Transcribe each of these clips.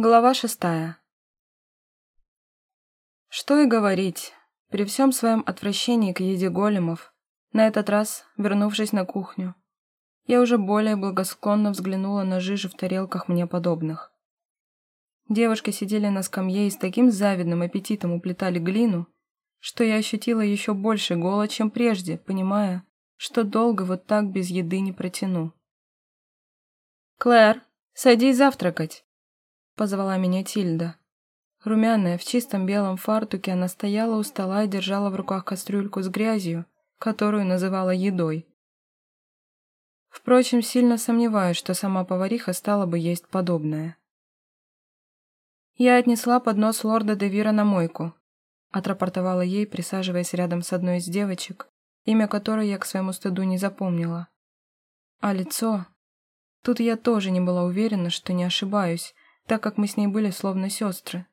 Глава шестая. Что и говорить, при всем своем отвращении к еде големов, на этот раз, вернувшись на кухню, я уже более благосклонно взглянула на жижи в тарелках мне подобных. Девушки сидели на скамье и с таким завидным аппетитом уплетали глину, что я ощутила еще больше голод, чем прежде, понимая, что долго вот так без еды не протяну. «Клэр, садись завтракать!» Позвала меня Тильда. Румяная, в чистом белом фартуке, она стояла у стола и держала в руках кастрюльку с грязью, которую называла едой. Впрочем, сильно сомневаюсь, что сама повариха стала бы есть подобное. «Я отнесла поднос лорда Девира на мойку», — отрапортовала ей, присаживаясь рядом с одной из девочек, имя которой я к своему стыду не запомнила. А лицо... Тут я тоже не была уверена, что не ошибаюсь, так как мы с ней были словно сестры.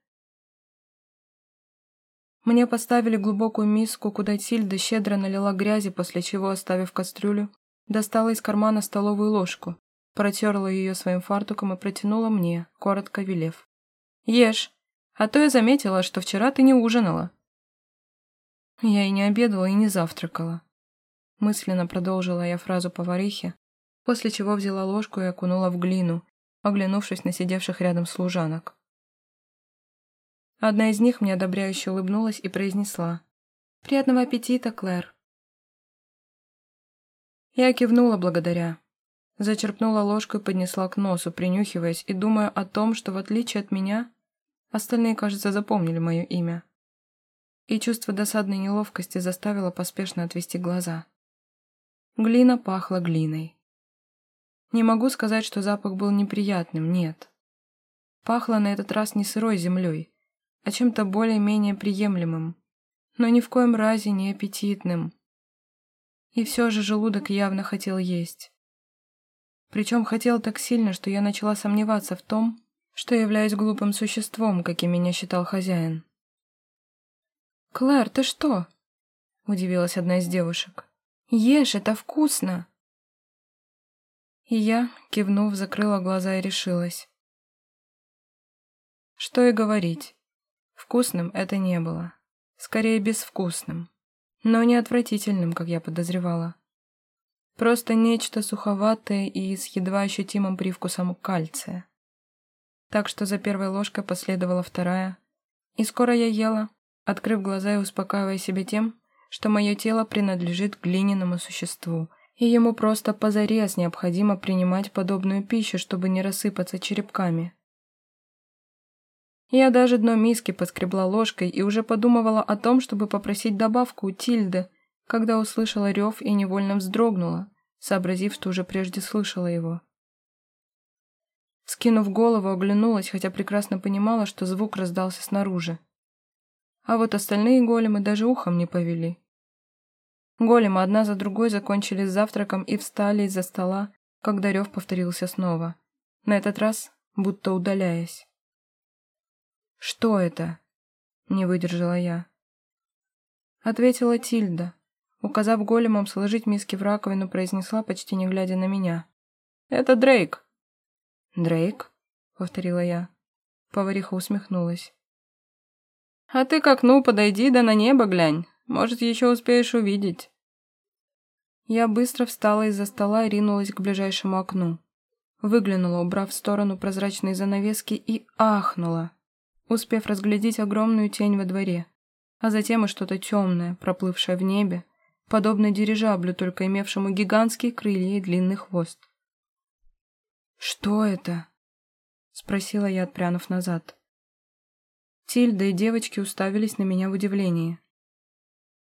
Мне поставили глубокую миску, куда Тильда щедро налила грязи, после чего, оставив кастрюлю, достала из кармана столовую ложку, протерла ее своим фартуком и протянула мне, коротко велев. «Ешь, а то я заметила, что вчера ты не ужинала». Я и не обедала, и не завтракала. Мысленно продолжила я фразу поварихи, после чего взяла ложку и окунула в глину, оглянувшись на сидевших рядом служанок. Одна из них мне одобряюще улыбнулась и произнесла «Приятного аппетита, Клэр!» Я кивнула благодаря. Зачерпнула ложку и поднесла к носу, принюхиваясь и думая о том, что в отличие от меня, остальные, кажется, запомнили мое имя. И чувство досадной неловкости заставило поспешно отвести глаза. Глина пахла глиной. Не могу сказать, что запах был неприятным, нет. Пахло на этот раз не сырой землей, а чем-то более-менее приемлемым, но ни в коем разе не аппетитным. И все же желудок явно хотел есть. Причем хотел так сильно, что я начала сомневаться в том, что являюсь глупым существом, каким меня считал хозяин. «Клэр, ты что?» — удивилась одна из девушек. «Ешь, это вкусно!» И я, кивнув, закрыла глаза и решилась. Что и говорить. Вкусным это не было. Скорее, безвкусным. Но не отвратительным, как я подозревала. Просто нечто суховатое и с едва ощутимым привкусом кальция. Так что за первой ложкой последовала вторая. И скоро я ела, открыв глаза и успокаивая себя тем, что мое тело принадлежит глиняному существу, и ему просто позарез необходимо принимать подобную пищу, чтобы не рассыпаться черепками. Я даже дно миски поскребла ложкой и уже подумывала о том, чтобы попросить добавку у Тильды, когда услышала рев и невольно вздрогнула, сообразив, что уже прежде слышала его. Скинув голову, оглянулась, хотя прекрасно понимала, что звук раздался снаружи. А вот остальные големы даже ухом не повели. Големы одна за другой закончили с завтраком и встали из-за стола, когда рев повторился снова. На этот раз будто удаляясь. «Что это?» — не выдержала я. Ответила Тильда. Указав големам сложить миски в раковину, произнесла, почти не глядя на меня. «Это Дрейк!» «Дрейк?» — повторила я. Повариха усмехнулась. «А ты к окну подойди да на небо глянь. Может, еще успеешь увидеть». Я быстро встала из-за стола и ринулась к ближайшему окну. Выглянула, убрав в сторону прозрачные занавески, и ахнула, успев разглядеть огромную тень во дворе, а затем и что-то темное, проплывшее в небе, подобное дирижаблю, только имевшему гигантские крылья и длинный хвост. «Что это?» — спросила я, отпрянув назад. Тильда и девочки уставились на меня в удивлении.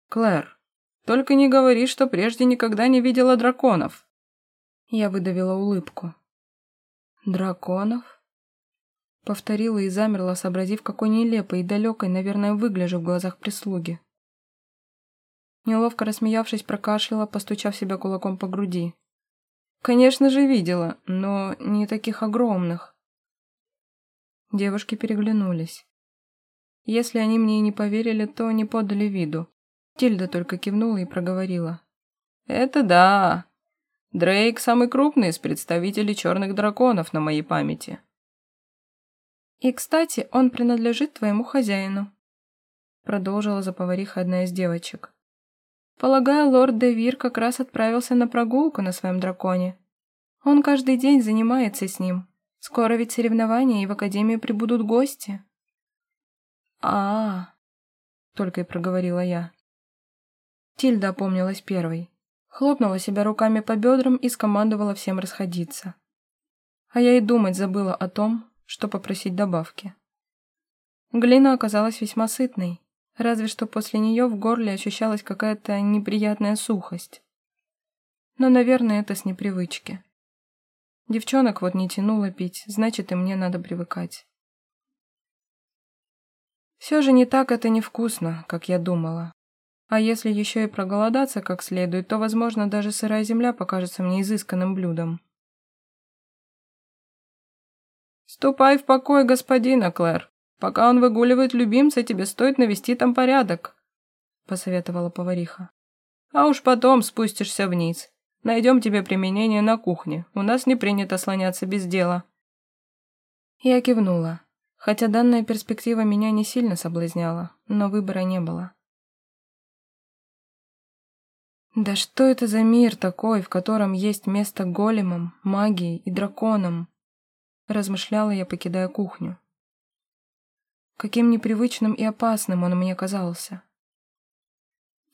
«Клэр, только не говори, что прежде никогда не видела драконов!» Я выдавила улыбку. «Драконов?» Повторила и замерла, сообразив, какой нелепой и далекой, наверное, выгляжу в глазах прислуги. Неловко рассмеявшись, прокашляла, постучав себя кулаком по груди. «Конечно же видела, но не таких огромных». Девушки переглянулись. Если они мне и не поверили, то не подали виду. Тильда только кивнула и проговорила. «Это да. Дрейк самый крупный из представителей черных драконов на моей памяти». И, кстати, он принадлежит твоему хозяину», продолжила за повариха одна из девочек. «Полагаю, лорд Девир как раз отправился на прогулку на своем драконе. Он каждый день занимается с ним. Скоро ведь соревнования, и в академию прибудут гости». «А-а-а», только и проговорила я. Тильда опомнилась первой, хлопнула себя руками по бедрам и скомандовала всем расходиться. А я и думать забыла о том, что попросить добавки. Глина оказалась весьма сытной, разве что после нее в горле ощущалась какая-то неприятная сухость. Но, наверное, это с непривычки. Девчонок вот не тянуло пить, значит, и мне надо привыкать. Все же не так это невкусно, как я думала. А если еще и проголодаться как следует, то, возможно, даже сырая земля покажется мне изысканным блюдом. «Ступай в покой господина, Клэр. Пока он выгуливает любимца, тебе стоит навести там порядок», — посоветовала повариха. «А уж потом спустишься вниз. Найдем тебе применение на кухне. У нас не принято слоняться без дела». Я кивнула, хотя данная перспектива меня не сильно соблазняла, но выбора не было. Да что это за мир такой, в котором есть место големам, магии и драконам? Размышляла я, покидая кухню. Каким непривычным и опасным он мне казался.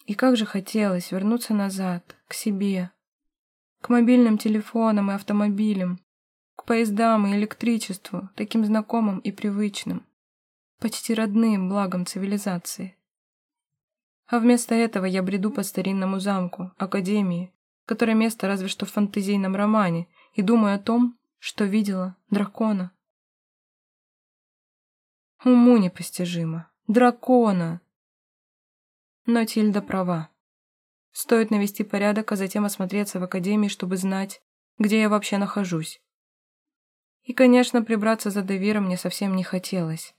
И как же хотелось вернуться назад, к себе, к мобильным телефонам и автомобилям, к поездам и электричеству, таким знакомым и привычным, почти родным благом цивилизации. А вместо этого я бреду по старинному замку, академии, которое место разве что в фантазийном романе, и думаю о том, что видела дракона. Уму непостижимо. Дракона! Но Тильда права. Стоит навести порядок, а затем осмотреться в академии, чтобы знать, где я вообще нахожусь. И, конечно, прибраться за Девиром мне совсем не хотелось.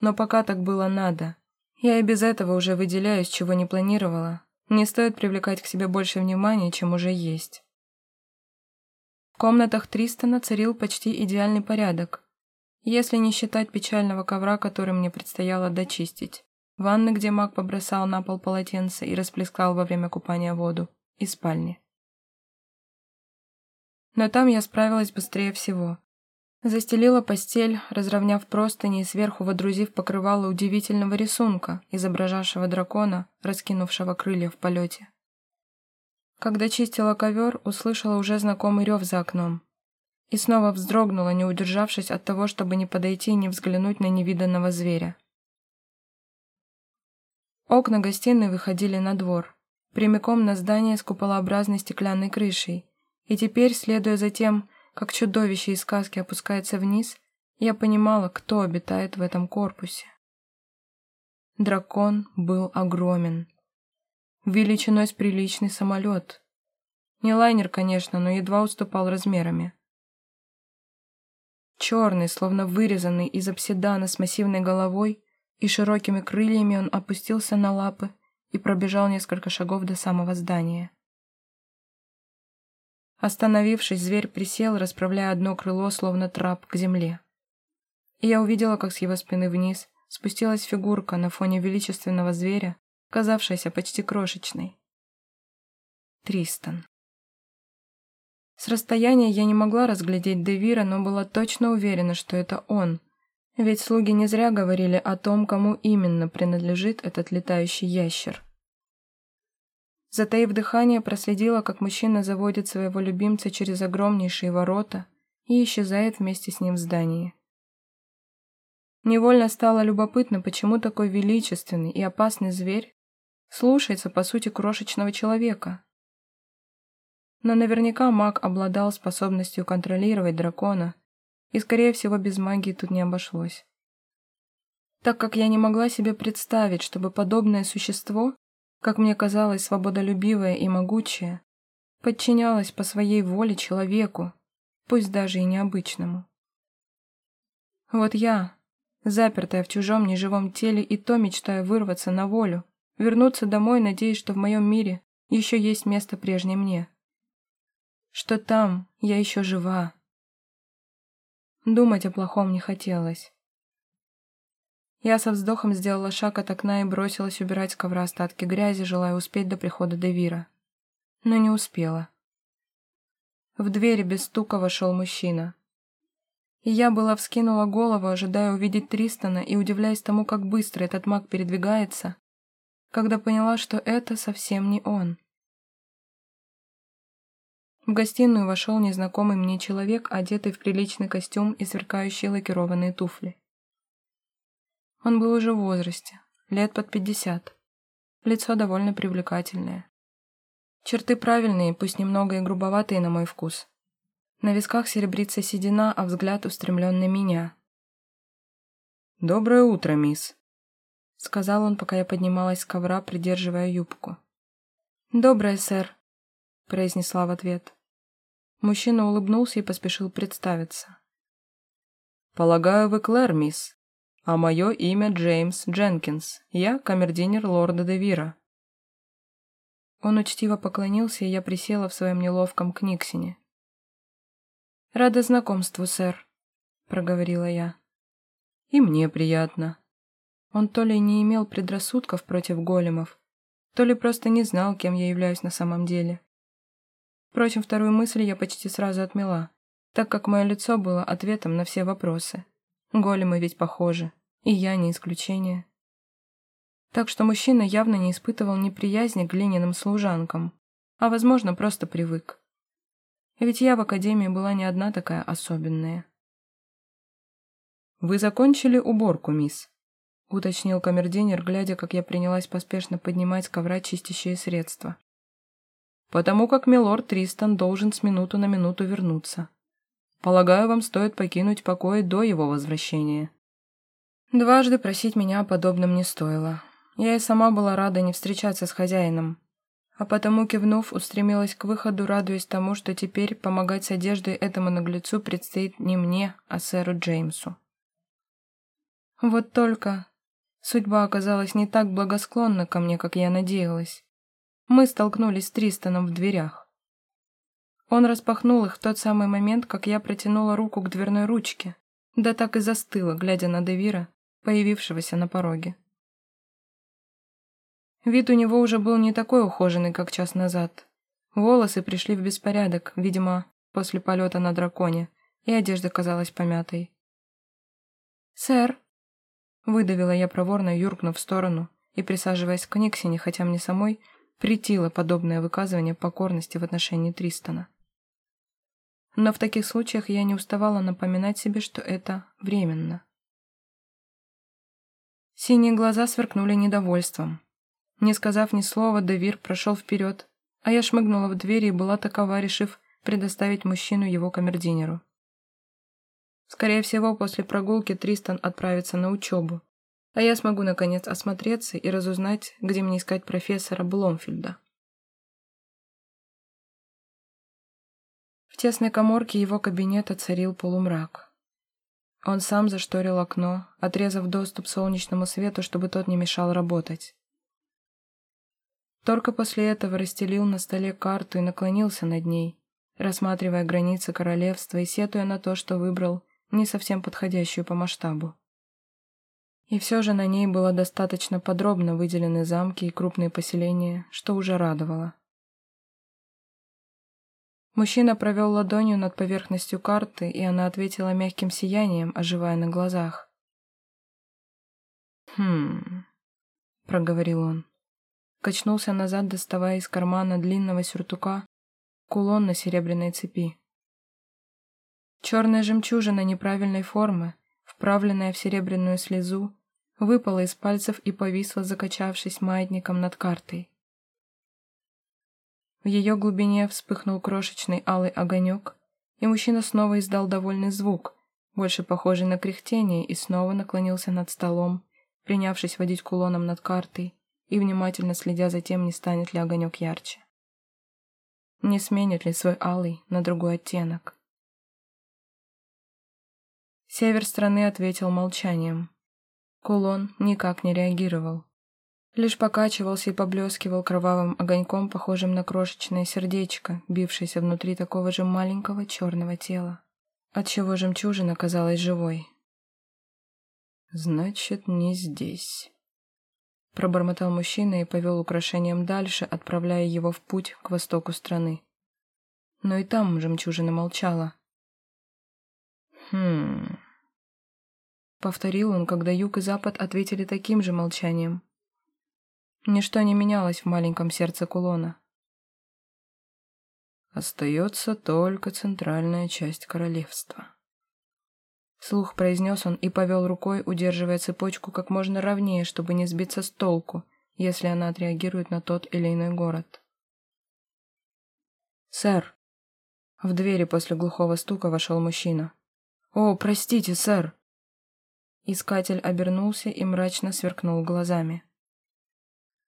Но пока так было надо. Я и без этого уже выделяюсь, чего не планировала. Не стоит привлекать к себе больше внимания, чем уже есть. В комнатах Тристона царил почти идеальный порядок, если не считать печального ковра, который мне предстояло дочистить. Ванны, где маг побросал на пол полотенце и расплескал во время купания воду, и спальни. Но там я справилась быстрее всего. Застелила постель, разровняв простыни и сверху водрузив покрывало удивительного рисунка, изображавшего дракона, раскинувшего крылья в полете. Когда чистила ковер, услышала уже знакомый рев за окном. И снова вздрогнула, не удержавшись от того, чтобы не подойти и не взглянуть на невиданного зверя. Окна гостиной выходили на двор, прямиком на здание с куполообразной стеклянной крышей, и теперь, следуя за тем, как чудовище из сказки опускается вниз, я понимала, кто обитает в этом корпусе. Дракон был огромен. Величиной с приличный самолет. Не лайнер, конечно, но едва уступал размерами. Черный, словно вырезанный из обсидана с массивной головой и широкими крыльями он опустился на лапы и пробежал несколько шагов до самого здания. Остановившись, зверь присел, расправляя одно крыло, словно трап, к земле. И я увидела, как с его спины вниз спустилась фигурка на фоне величественного зверя, казавшаяся почти крошечной. Тристан. С расстояния я не могла разглядеть Девира, но была точно уверена, что это он, ведь слуги не зря говорили о том, кому именно принадлежит этот летающий ящер. Затаив дыхание, проследила, как мужчина заводит своего любимца через огромнейшие ворота и исчезает вместе с ним в здании. Невольно стало любопытно, почему такой величественный и опасный зверь слушается, по сути, крошечного человека. Но наверняка маг обладал способностью контролировать дракона, и, скорее всего, без магии тут не обошлось. Так как я не могла себе представить, чтобы подобное существо как мне казалось, свободолюбивая и могучая, подчинялась по своей воле человеку, пусть даже и необычному. Вот я, запертая в чужом неживом теле, и то мечтаю вырваться на волю, вернуться домой, надеясь, что в моем мире еще есть место прежней мне. Что там я еще жива. Думать о плохом не хотелось, Я со вздохом сделала шаг от окна и бросилась убирать с ковра остатки грязи, желая успеть до прихода Девира. Но не успела. В двери без стука вошел мужчина. И я была вскинула голову, ожидая увидеть Тристона и удивляясь тому, как быстро этот маг передвигается, когда поняла, что это совсем не он. В гостиную вошел незнакомый мне человек, одетый в приличный костюм и сверкающие лакированные туфли. Он был уже в возрасте, лет под пятьдесят. Лицо довольно привлекательное. Черты правильные, пусть немного и грубоватые на мой вкус. На висках серебрится седина, а взгляд устремлен на меня. «Доброе утро, мисс», — сказал он, пока я поднималась с ковра, придерживая юбку. «Доброе, сэр», — произнесла в ответ. Мужчина улыбнулся и поспешил представиться. «Полагаю, вы Клэр, мисс, а мое имя Джеймс Дженкинс. Я камердинер лорда Девира». Он учтиво поклонился, и я присела в своем неловком книгсине. «Рада знакомству, сэр», — проговорила я. «И мне приятно». Он то ли не имел предрассудков против големов, то ли просто не знал, кем я являюсь на самом деле. Впрочем, вторую мысль я почти сразу отмела, так как мое лицо было ответом на все вопросы. Големы ведь похожи, и я не исключение. Так что мужчина явно не испытывал неприязни к глиняным служанкам, а, возможно, просто привык. Ведь я в академии была не одна такая особенная. «Вы закончили уборку, мисс?» — уточнил камердинер, глядя, как я принялась поспешно поднимать с ковра чистящие средства потому как милорд Тристан должен с минуту на минуту вернуться. Полагаю, вам стоит покинуть покой до его возвращения». Дважды просить меня о подобном не стоило. Я и сама была рада не встречаться с хозяином. А потому, кивнув, устремилась к выходу, радуясь тому, что теперь помогать с одеждой этому наглецу предстоит не мне, а сэру Джеймсу. Вот только судьба оказалась не так благосклонна ко мне, как я надеялась мы столкнулись с Тристаном в дверях. Он распахнул их в тот самый момент, как я протянула руку к дверной ручке, да так и застыла, глядя на Девира, появившегося на пороге. Вид у него уже был не такой ухоженный, как час назад. Волосы пришли в беспорядок, видимо, после полета на драконе, и одежда казалась помятой. «Сэр!» — выдавила я проворно, юркнув в сторону и присаживаясь к Никсине, хотя мне самой Претило подобное выказывание покорности в отношении Тристона. Но в таких случаях я не уставала напоминать себе, что это временно. Синие глаза сверкнули недовольством. Не сказав ни слова, Девир прошел вперед, а я шмыгнула в дверь и была такова, решив предоставить мужчину его камердинеру. Скорее всего, после прогулки Тристан отправится на учебу, а я смогу, наконец, осмотреться и разузнать, где мне искать профессора Бломфильда. В тесной коморке его кабинета царил полумрак. Он сам зашторил окно, отрезав доступ солнечному свету, чтобы тот не мешал работать. Только после этого расстелил на столе карту и наклонился над ней, рассматривая границы королевства и сетуя на то, что выбрал не совсем подходящую по масштабу. И все же на ней было достаточно подробно выделены замки и крупные поселения, что уже радовало. Мужчина провел ладонью над поверхностью карты, и она ответила мягким сиянием, оживая на глазах. «Хм...» — проговорил он. Качнулся назад, доставая из кармана длинного сюртука кулон на серебряной цепи. Черная жемчужина неправильной формы, вправленная в серебряную слезу, выпала из пальцев и повисла, закачавшись маятником над картой. В ее глубине вспыхнул крошечный алый огонек, и мужчина снова издал довольный звук, больше похожий на кряхтение, и снова наклонился над столом, принявшись водить кулоном над картой и внимательно следя за тем, не станет ли огонек ярче. Не сменит ли свой алый на другой оттенок. Север страны ответил молчанием. Кулон никак не реагировал. Лишь покачивался и поблескивал кровавым огоньком, похожим на крошечное сердечко, бившееся внутри такого же маленького черного тела, отчего жемчужина казалась живой. «Значит, не здесь». Пробормотал мужчина и повел украшением дальше, отправляя его в путь к востоку страны. Но и там жемчужина молчала. «Хм...» Повторил он, когда юг и запад ответили таким же молчанием. Ничто не менялось в маленьком сердце кулона. Остается только центральная часть королевства. Слух произнес он и повел рукой, удерживая цепочку как можно ровнее, чтобы не сбиться с толку, если она отреагирует на тот или иной город. «Сэр!» В двери после глухого стука вошел мужчина. «О, простите, сэр!» Искатель обернулся и мрачно сверкнул глазами.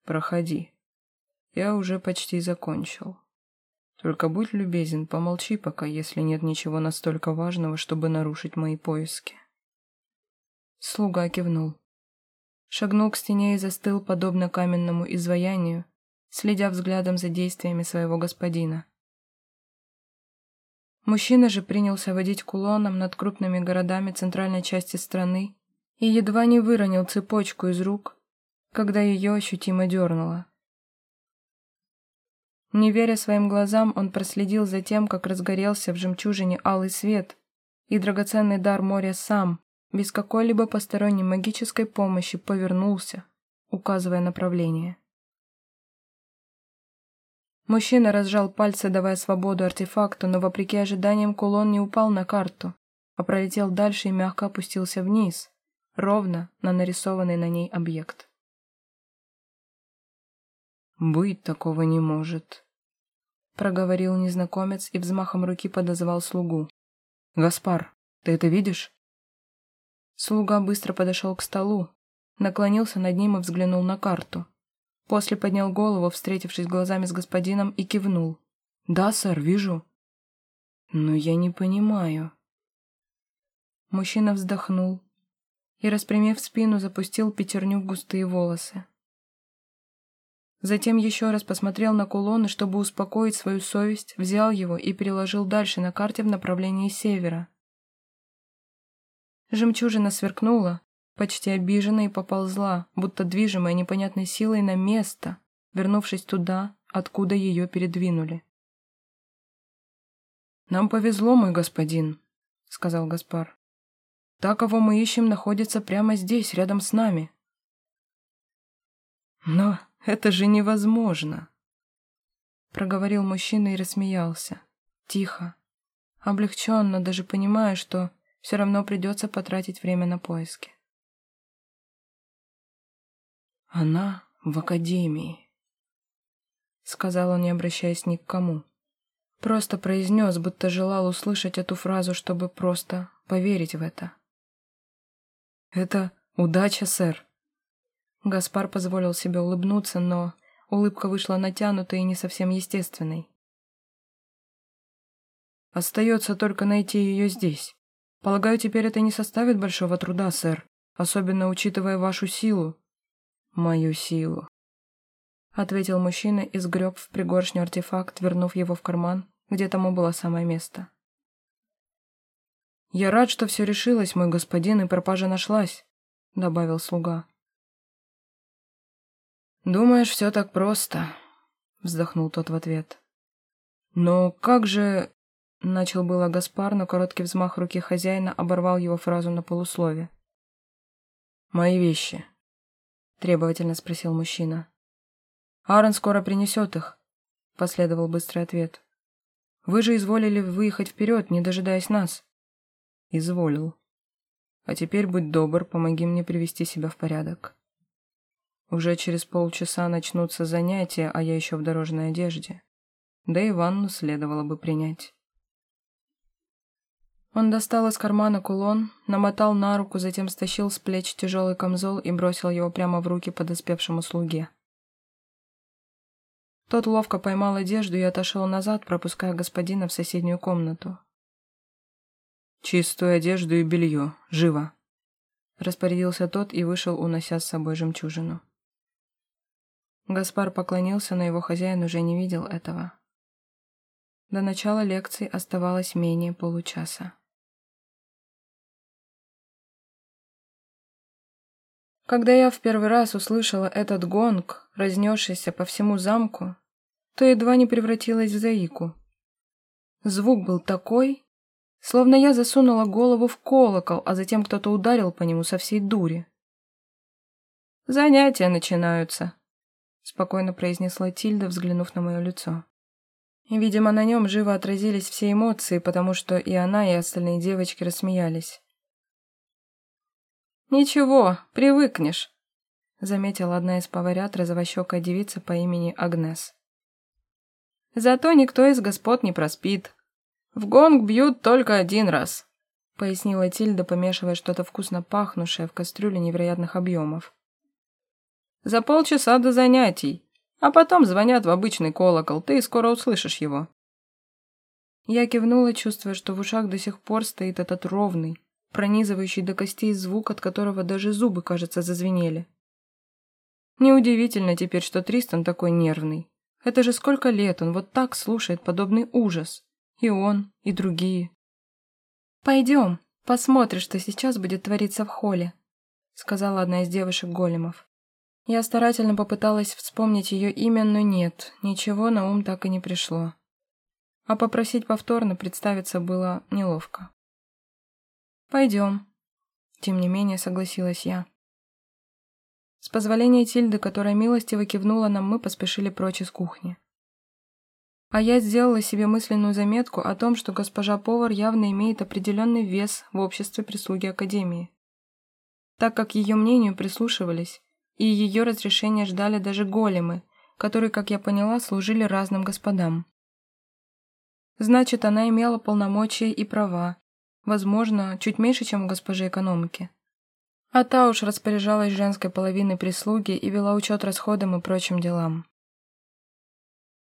«Проходи. Я уже почти закончил». Только будь любезен, помолчи пока, если нет ничего настолько важного, чтобы нарушить мои поиски. Слуга кивнул. Шагнул к стене и застыл, подобно каменному изваянию, следя взглядом за действиями своего господина. Мужчина же принялся водить кулоном над крупными городами центральной части страны и едва не выронил цепочку из рук, когда ее ощутимо дернуло. Не веря своим глазам, он проследил за тем, как разгорелся в жемчужине алый свет, и драгоценный дар моря сам, без какой-либо посторонней магической помощи, повернулся, указывая направление. Мужчина разжал пальцы, давая свободу артефакту, но, вопреки ожиданиям, кулон не упал на карту, а пролетел дальше и мягко опустился вниз, ровно на нарисованный на ней объект. «Быть такого не может», — проговорил незнакомец и взмахом руки подозвал слугу. «Гаспар, ты это видишь?» Слуга быстро подошел к столу, наклонился над ним и взглянул на карту. После поднял голову, встретившись глазами с господином, и кивнул. «Да, сэр, вижу». «Но я не понимаю». Мужчина вздохнул и, распрямив спину, запустил пятерню в густые волосы. Затем еще раз посмотрел на кулон и, чтобы успокоить свою совесть, взял его и переложил дальше на карте в направлении севера. Жемчужина сверкнула, почти обижена и поползла, будто движимая непонятной силой на место, вернувшись туда, откуда ее передвинули. «Нам повезло, мой господин», — сказал Гаспар. «Та, кого мы ищем, находится прямо здесь, рядом с нами». «Но это же невозможно!» Проговорил мужчина и рассмеялся. Тихо. Облегченно, даже понимая, что все равно придется потратить время на поиски. «Она в академии», — сказал он, не обращаясь ни к кому. Просто произнес, будто желал услышать эту фразу, чтобы просто поверить в это. «Это удача, сэр», Гаспар позволил себе улыбнуться, но улыбка вышла натянутой и не совсем естественной. «Остается только найти ее здесь. Полагаю, теперь это не составит большого труда, сэр, особенно учитывая вашу силу». «Мою силу», — ответил мужчина и сгреб в пригоршню артефакт, вернув его в карман, где тому было самое место. «Я рад, что все решилось, мой господин, и пропажа нашлась», — добавил слуга. «Думаешь, все так просто?» — вздохнул тот в ответ. «Но как же...» — начал было Гаспар, но короткий взмах руки хозяина оборвал его фразу на полуслове. «Мои вещи», — требовательно спросил мужчина. «Аарон скоро принесет их», — последовал быстрый ответ. «Вы же изволили выехать вперед, не дожидаясь нас». «Изволил. А теперь будь добр, помоги мне привести себя в порядок». Уже через полчаса начнутся занятия, а я еще в дорожной одежде. Да и ванну следовало бы принять. Он достал из кармана кулон, намотал на руку, затем стащил с плеч тяжелый камзол и бросил его прямо в руки подоспевшему слуге. Тот ловко поймал одежду и отошел назад, пропуская господина в соседнюю комнату. «Чистую одежду и белье. Живо!» Распорядился тот и вышел, унося с собой жемчужину. Гаспар поклонился, но его хозяин уже не видел этого. До начала лекции оставалось менее получаса. Когда я в первый раз услышала этот гонг, разнесшийся по всему замку, то едва не превратилась в заику. Звук был такой, словно я засунула голову в колокол, а затем кто-то ударил по нему со всей дури. «Занятия начинаются», — спокойно произнесла Тильда, взглянув на мое лицо. Видимо, на нем живо отразились все эмоции, потому что и она, и остальные девочки рассмеялись. «Ничего, привыкнешь», — заметила одна из поварят розовощекая девица по имени Агнес. «Зато никто из господ не проспит. В гонг бьют только один раз», — пояснила Тильда, помешивая что-то вкусно пахнувшее в кастрюле невероятных объемов. «За полчаса до занятий, а потом звонят в обычный колокол, ты скоро услышишь его». Я кивнула, чувствуя, что в ушах до сих пор стоит этот ровный, пронизывающий до костей звук, от которого даже зубы, кажется, зазвенели. Неудивительно теперь, что Тристан такой нервный. Это же сколько лет он вот так слушает подобный ужас. И он, и другие. «Пойдем, посмотришь, что сейчас будет твориться в холле», сказала одна из девушек големов. Я старательно попыталась вспомнить ее имя, но нет, ничего на ум так и не пришло. А попросить повторно представиться было неловко. «Пойдем», — тем не менее согласилась я. С позволения Тильды, которая милостиво кивнула нам, мы поспешили прочь из кухни. А я сделала себе мысленную заметку о том, что госпожа повар явно имеет определенный вес в обществе прислуги Академии. Так как ее мнению прислушивались, и ее разрешения ждали даже големы, которые, как я поняла, служили разным господам. Значит, она имела полномочия и права, Возможно, чуть меньше, чем у госпожи экономки. А та уж распоряжалась женской половиной прислуги и вела учет расходам и прочим делам.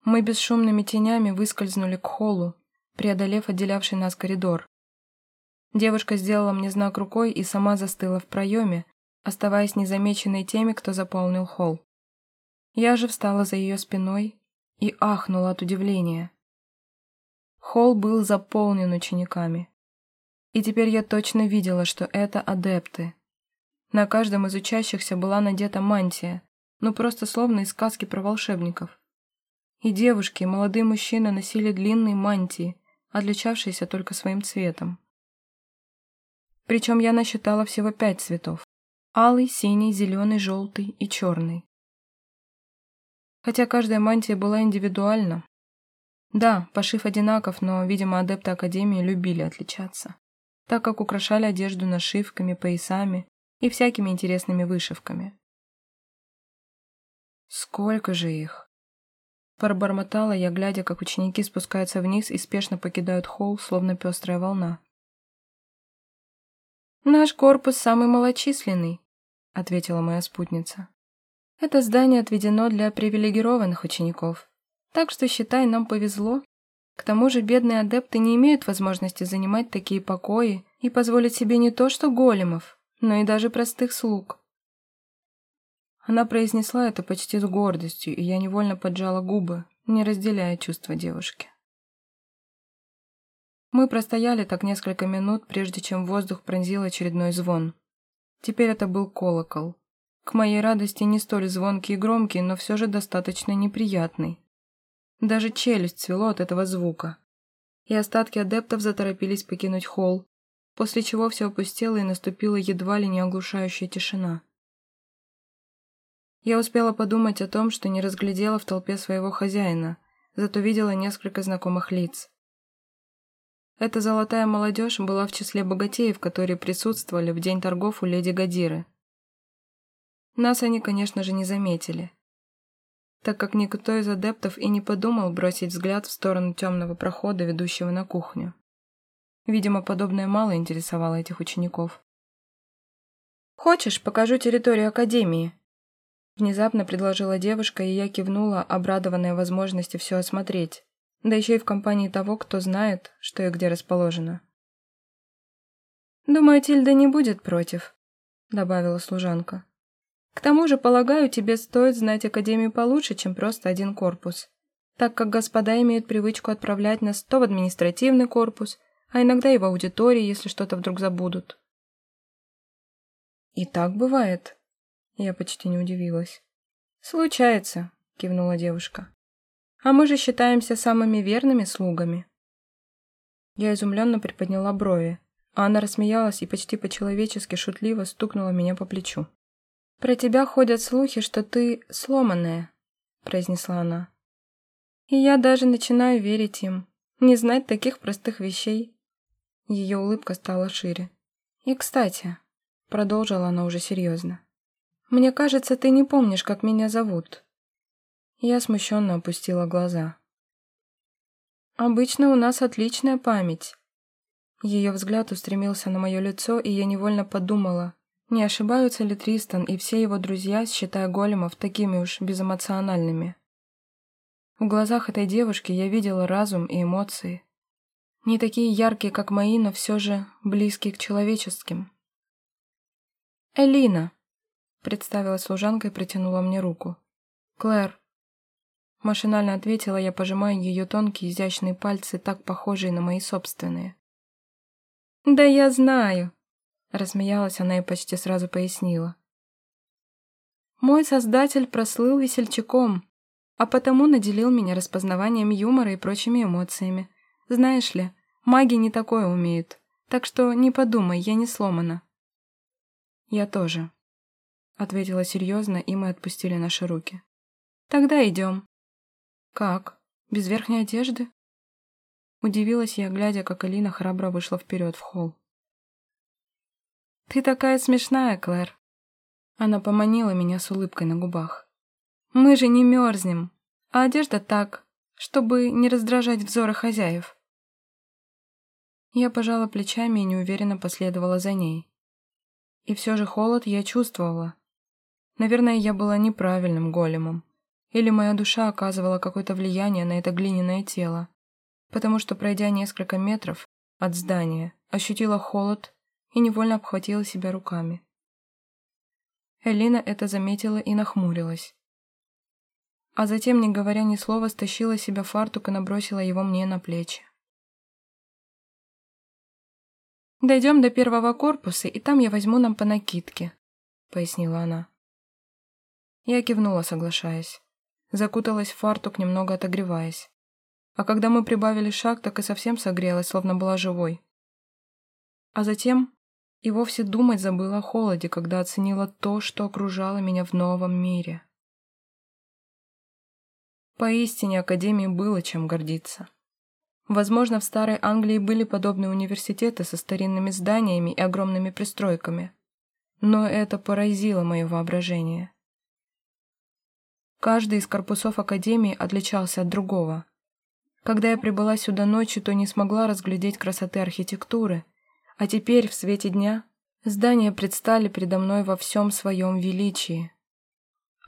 Мы бесшумными тенями выскользнули к холлу, преодолев отделявший нас коридор. Девушка сделала мне знак рукой и сама застыла в проеме, оставаясь незамеченной теми, кто заполнил холл. Я же встала за ее спиной и ахнула от удивления. Холл был заполнен учениками. И теперь я точно видела, что это адепты. На каждом из учащихся была надета мантия, ну просто словно из сказки про волшебников. И девушки, и молодые мужчины носили длинные мантии, отличавшиеся только своим цветом. Причем я насчитала всего пять цветов. Алый, синий, зеленый, желтый и черный. Хотя каждая мантия была индивидуальна. Да, пошив одинаков, но, видимо, адепты Академии любили отличаться так как украшали одежду нашивками, поясами и всякими интересными вышивками. «Сколько же их?» Пробормотала я, глядя, как ученики спускаются вниз и спешно покидают холл, словно пестрая волна. «Наш корпус самый малочисленный», — ответила моя спутница. «Это здание отведено для привилегированных учеников, так что, считай, нам повезло, к тому же бедные адепты не имеют возможности занимать такие покои и позволить себе не то что големов, но и даже простых слуг. Она произнесла это почти с гордостью, и я невольно поджала губы, не разделяя чувства девушки. Мы простояли так несколько минут, прежде чем воздух пронзил очередной звон. Теперь это был колокол. К моей радости не столь звонкий и громкий, но все же достаточно неприятный. Даже челюсть свело от этого звука. И остатки адептов заторопились покинуть холл, после чего все опустело и наступила едва ли не оглушающая тишина. Я успела подумать о том, что не разглядела в толпе своего хозяина, зато видела несколько знакомых лиц. Эта золотая молодежь была в числе богатеев, которые присутствовали в день торгов у леди Гадиры. Нас они, конечно же, не заметили так как никто из адептов и не подумал бросить взгляд в сторону темного прохода, ведущего на кухню. Видимо, подобное мало интересовало этих учеников. «Хочешь, покажу территорию Академии?» Внезапно предложила девушка, и я кивнула, обрадованная возможности все осмотреть, да еще и в компании того, кто знает, что и где расположено. «Думаю, Тильда не будет против», — добавила служанка. К тому же, полагаю, тебе стоит знать Академию получше, чем просто один корпус, так как господа имеют привычку отправлять нас то в административный корпус, а иногда и в аудитории, если что-то вдруг забудут. «И так бывает?» Я почти не удивилась. «Случается», — кивнула девушка. «А мы же считаемся самыми верными слугами». Я изумленно приподняла брови, а она рассмеялась и почти по-человечески шутливо стукнула меня по плечу. «Про тебя ходят слухи, что ты сломанная», — произнесла она. «И я даже начинаю верить им, не знать таких простых вещей». Ее улыбка стала шире. «И, кстати», — продолжила она уже серьезно, «мне кажется, ты не помнишь, как меня зовут». Я смущенно опустила глаза. «Обычно у нас отличная память». Ее взгляд устремился на мое лицо, и я невольно подумала, не ошибаются ли Тристан и все его друзья, считая големов такими уж безэмоциональными. В глазах этой девушки я видела разум и эмоции. Не такие яркие, как мои, но все же близкие к человеческим. «Элина!» — представила служанка и протянула мне руку. «Клэр!» Машинально ответила я, пожимая ее тонкие изящные пальцы, так похожие на мои собственные. «Да я знаю!» — рассмеялась она и почти сразу пояснила. «Мой создатель прослыл весельчаком, а потому наделил меня распознаванием юмора и прочими эмоциями. Знаешь ли, маги не такое умеют, так что не подумай, я не сломана». «Я тоже», — ответила серьезно, и мы отпустили наши руки. «Тогда идем». «Как? Без верхней одежды?» Удивилась я, глядя, как Алина храбро вышла вперед в холл. «Ты такая смешная, Клэр!» Она поманила меня с улыбкой на губах. «Мы же не мерзнем, а одежда так, чтобы не раздражать взоры хозяев». Я пожала плечами и неуверенно последовала за ней. И все же холод я чувствовала. Наверное, я была неправильным големом. Или моя душа оказывала какое-то влияние на это глиняное тело. Потому что, пройдя несколько метров от здания, ощутила холод и невольно обхватила себя руками. Элина это заметила и нахмурилась. А затем, не говоря ни слова, стащила себя фартук и набросила его мне на плечи. «Дойдем до первого корпуса, и там я возьму нам по накидке», — пояснила она. Я кивнула, соглашаясь. Закуталась в фартук, немного отогреваясь. А когда мы прибавили шаг, так и совсем согрелась, словно была живой. А затем и вовсе думать забыла о холоде, когда оценила то, что окружало меня в новом мире. Поистине Академии было чем гордиться. Возможно, в Старой Англии были подобные университеты со старинными зданиями и огромными пристройками. Но это поразило мое воображение. Каждый из корпусов Академии отличался от другого. Когда я прибыла сюда ночью, то не смогла разглядеть красоты архитектуры – а теперь, в свете дня, здания предстали передо мной во всем своем величии.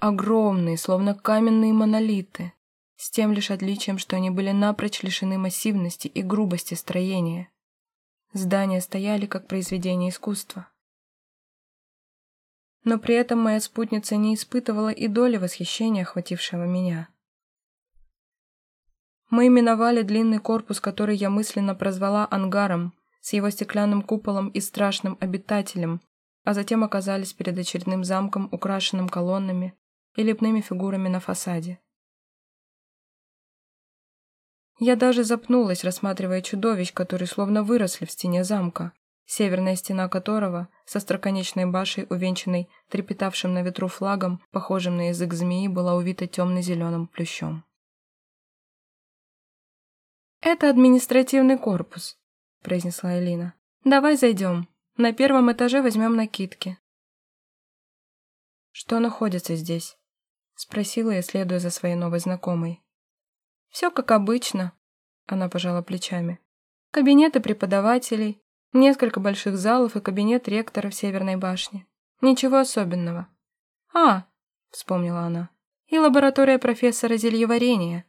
Огромные, словно каменные монолиты, с тем лишь отличием, что они были напрочь лишены массивности и грубости строения. Здания стояли как произведение искусства. Но при этом моя спутница не испытывала и доли восхищения, охватившего меня. Мы именовали длинный корпус, который я мысленно прозвала ангаром, с его стеклянным куполом и страшным обитателем, а затем оказались перед очередным замком, украшенным колоннами и лепными фигурами на фасаде. Я даже запнулась, рассматривая чудовищ, которые словно выросли в стене замка, северная стена которого, со строконечной башей, увенчанной трепетавшим на ветру флагом, похожим на язык змеи, была увита темно-зеленым плющом. «Это административный корпус», — произнесла Элина. «Давай зайдем. На первом этаже возьмем накидки». «Что находится здесь?» — спросила я, следуя за своей новой знакомой. «Все как обычно», — она пожала плечами. «Кабинеты преподавателей, несколько больших залов и кабинет ректора в Северной башне. Ничего особенного». «А», — вспомнила она, — «и лаборатория профессора зельеварения».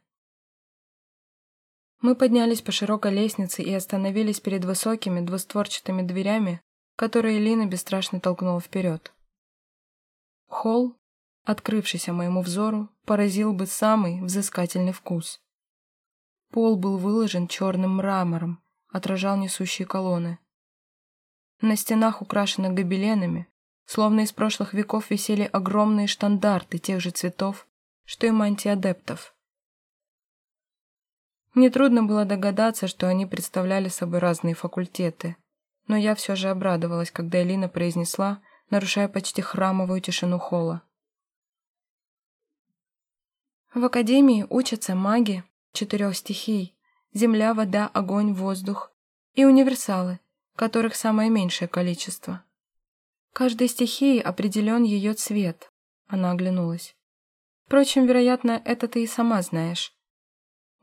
Мы поднялись по широкой лестнице и остановились перед высокими двустворчатыми дверями, которые Лина бесстрашно толкнула вперед. Холл, открывшийся моему взору, поразил бы самый взыскательный вкус. Пол был выложен черным мрамором, отражал несущие колонны. На стенах, украшенных гобеленами, Словно из прошлых веков висели огромные штандарты тех же цветов, что и мантии адептов. Нетрудно было догадаться, что они представляли собой разные факультеты, но я все же обрадовалась, когда Элина произнесла, нарушая почти храмовую тишину холла. В академии учатся маги четырех стихий – земля, вода, огонь, воздух и универсалы, которых самое меньшее количество. Каждой стихии определен ее цвет, она оглянулась. Впрочем, вероятно, это ты и сама знаешь.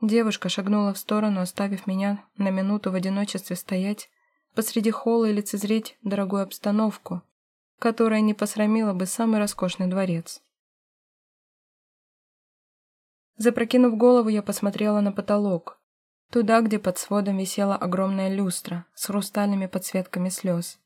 Девушка шагнула в сторону, оставив меня на минуту в одиночестве стоять посреди холла и лицезреть дорогую обстановку, которая не посрамила бы самый роскошный дворец. Запрокинув голову, я посмотрела на потолок, туда, где под сводом висела огромная люстра с хрустальными подсветками слез.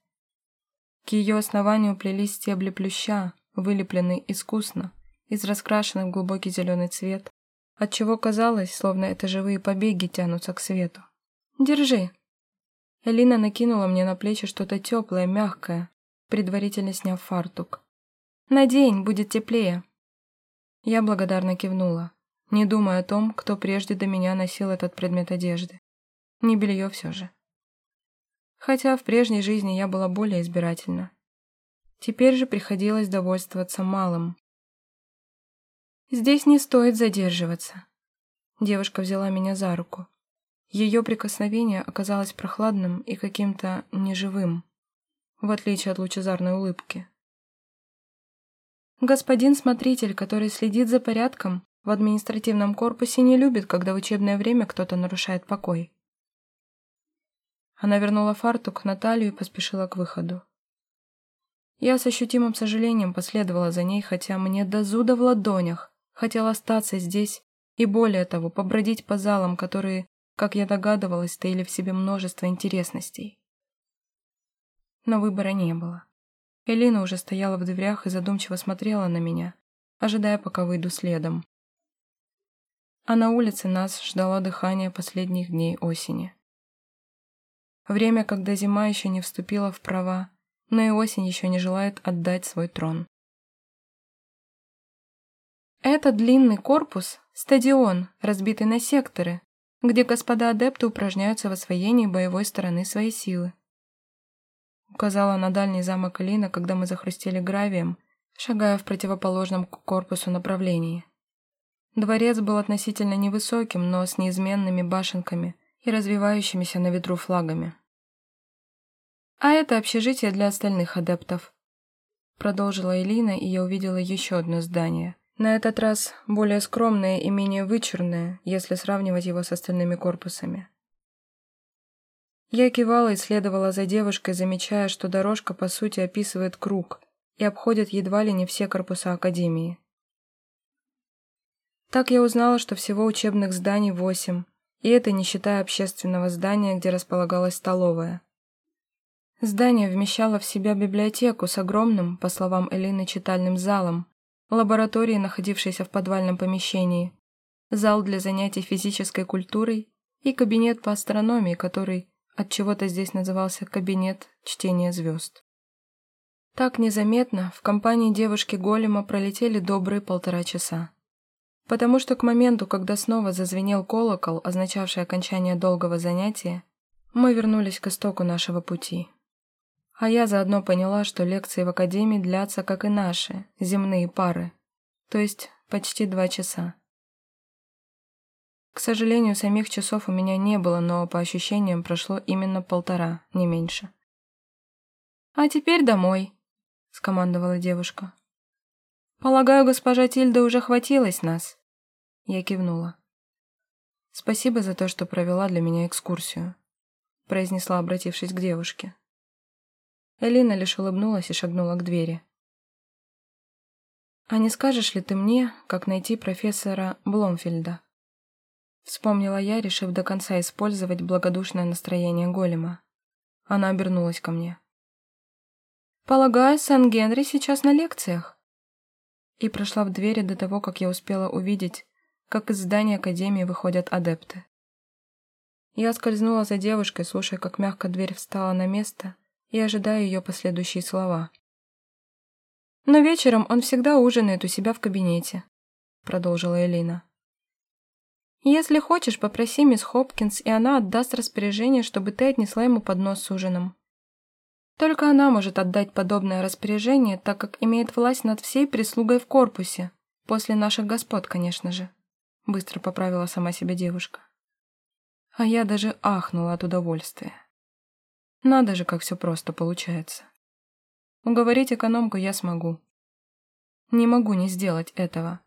К ее основанию плелись стебли плюща, вылепленные искусно, из раскрашенных в глубокий зеленый цвет, отчего казалось, словно это живые побеги тянутся к свету. «Держи!» Элина накинула мне на плечи что-то теплое, мягкое, предварительно сняв фартук. «Надень, будет теплее!» Я благодарно кивнула не думая о том, кто прежде до меня носил этот предмет одежды. Не белье все же. Хотя в прежней жизни я была более избирательна. Теперь же приходилось довольствоваться малым. «Здесь не стоит задерживаться». Девушка взяла меня за руку. Ее прикосновение оказалось прохладным и каким-то неживым, в отличие от лучезарной улыбки. Господин смотритель, который следит за порядком, в административном корпусе не любит, когда в учебное время кто-то нарушает покой. Она вернула фартук на талию и поспешила к выходу. Я с ощутимым сожалением последовала за ней, хотя мне до зуда в ладонях хотел остаться здесь и, более того, побродить по залам, которые, как я догадывалась, таили в себе множество интересностей. Но выбора не было. Элина уже стояла в дверях и задумчиво смотрела на меня, ожидая, пока выйду следом а на улице нас ждало дыхание последних дней осени. Время, когда зима еще не вступила в права, но и осень еще не желает отдать свой трон. Это длинный корпус – стадион, разбитый на секторы, где господа адепты упражняются в освоении боевой стороны своей силы. Указала на дальний замок Алина, когда мы захрустели гравием, шагая в противоположном корпусу направлении. Дворец был относительно невысоким, но с неизменными башенками и развивающимися на ветру флагами. «А это общежитие для остальных адептов», — продолжила Элина, и я увидела еще одно здание. На этот раз более скромное и менее вычурное, если сравнивать его с остальными корпусами. Я кивала и следовала за девушкой, замечая, что дорожка по сути описывает круг и обходит едва ли не все корпуса Академии. Так я узнала, что всего учебных зданий восемь, и это не считая общественного здания, где располагалась столовая. Здание вмещало в себя библиотеку с огромным, по словам Элины, читальным залом, лабораторией, находившейся в подвальном помещении, зал для занятий физической культурой и кабинет по астрономии, который от чего-то здесь назывался кабинет чтения звезд. Так незаметно в компании девушки Голема пролетели добрые полтора часа потому что к моменту, когда снова зазвенел колокол, означавший окончание долгого занятия, мы вернулись к истоку нашего пути. А я заодно поняла, что лекции в академии длятся, как и наши, земные пары, то есть почти два часа. К сожалению, самих часов у меня не было, но по ощущениям прошло именно полтора, не меньше. «А теперь домой», — скомандовала девушка. «Полагаю, госпожа Тильда уже хватилась нас?» Я кивнула. «Спасибо за то, что провела для меня экскурсию», произнесла, обратившись к девушке. Элина лишь улыбнулась и шагнула к двери. «А не скажешь ли ты мне, как найти профессора Бломфельда?» Вспомнила я, решив до конца использовать благодушное настроение голема. Она обернулась ко мне. «Полагаю, Сан-Генри сейчас на лекциях?» И прошла в двери до того, как я успела увидеть, как из здания Академии выходят адепты. Я скользнула за девушкой, слушая, как мягко дверь встала на место и ожидая ее последующие слова. Но вечером он всегда ужинает у себя в кабинете», — продолжила Элина. «Если хочешь, попроси мисс Хопкинс, и она отдаст распоряжение, чтобы ты отнесла ему поднос с ужином. Только она может отдать подобное распоряжение, так как имеет власть над всей прислугой в корпусе, после наших господ, конечно же», — быстро поправила сама себя девушка. А я даже ахнула от удовольствия. Надо же, как все просто получается. Уговорить экономку я смогу. Не могу не сделать этого.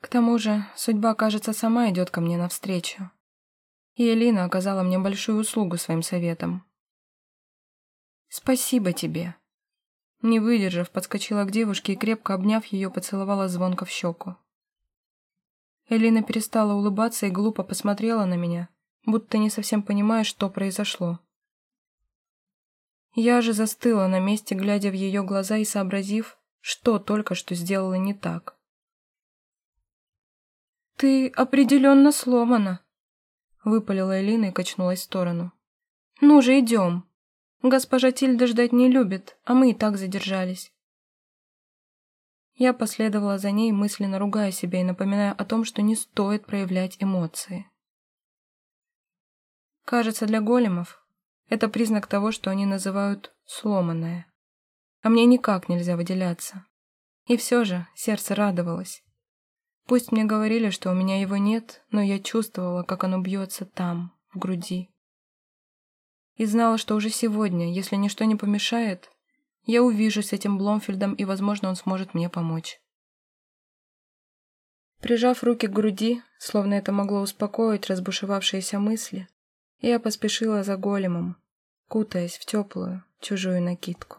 К тому же, судьба, кажется, сама идет ко мне навстречу. И Элина оказала мне большую услугу своим советом. «Спасибо тебе». Не выдержав, подскочила к девушке и, крепко обняв ее, поцеловала звонко в щеку. Элина перестала улыбаться и глупо посмотрела на меня, будто не совсем понимая, что произошло. Я же застыла на месте, глядя в ее глаза и сообразив, что только что сделала не так. «Ты определенно сломана», — выпалила Элина и качнулась в сторону. «Ну же, идем. Госпожа Тильда ждать не любит, а мы и так задержались». Я последовала за ней, мысленно ругая себя и напоминая о том, что не стоит проявлять эмоции. Кажется, для големов это признак того, что они называют «сломанное». А мне никак нельзя выделяться. И все же сердце радовалось. Пусть мне говорили, что у меня его нет, но я чувствовала, как оно бьется там, в груди. И знала, что уже сегодня, если ничто не помешает, я увижу с этим Бломфельдом, и, возможно, он сможет мне помочь. Прижав руки к груди, словно это могло успокоить разбушевавшиеся мысли, я поспешила за големом, кутаясь в теплую, чужую накидку.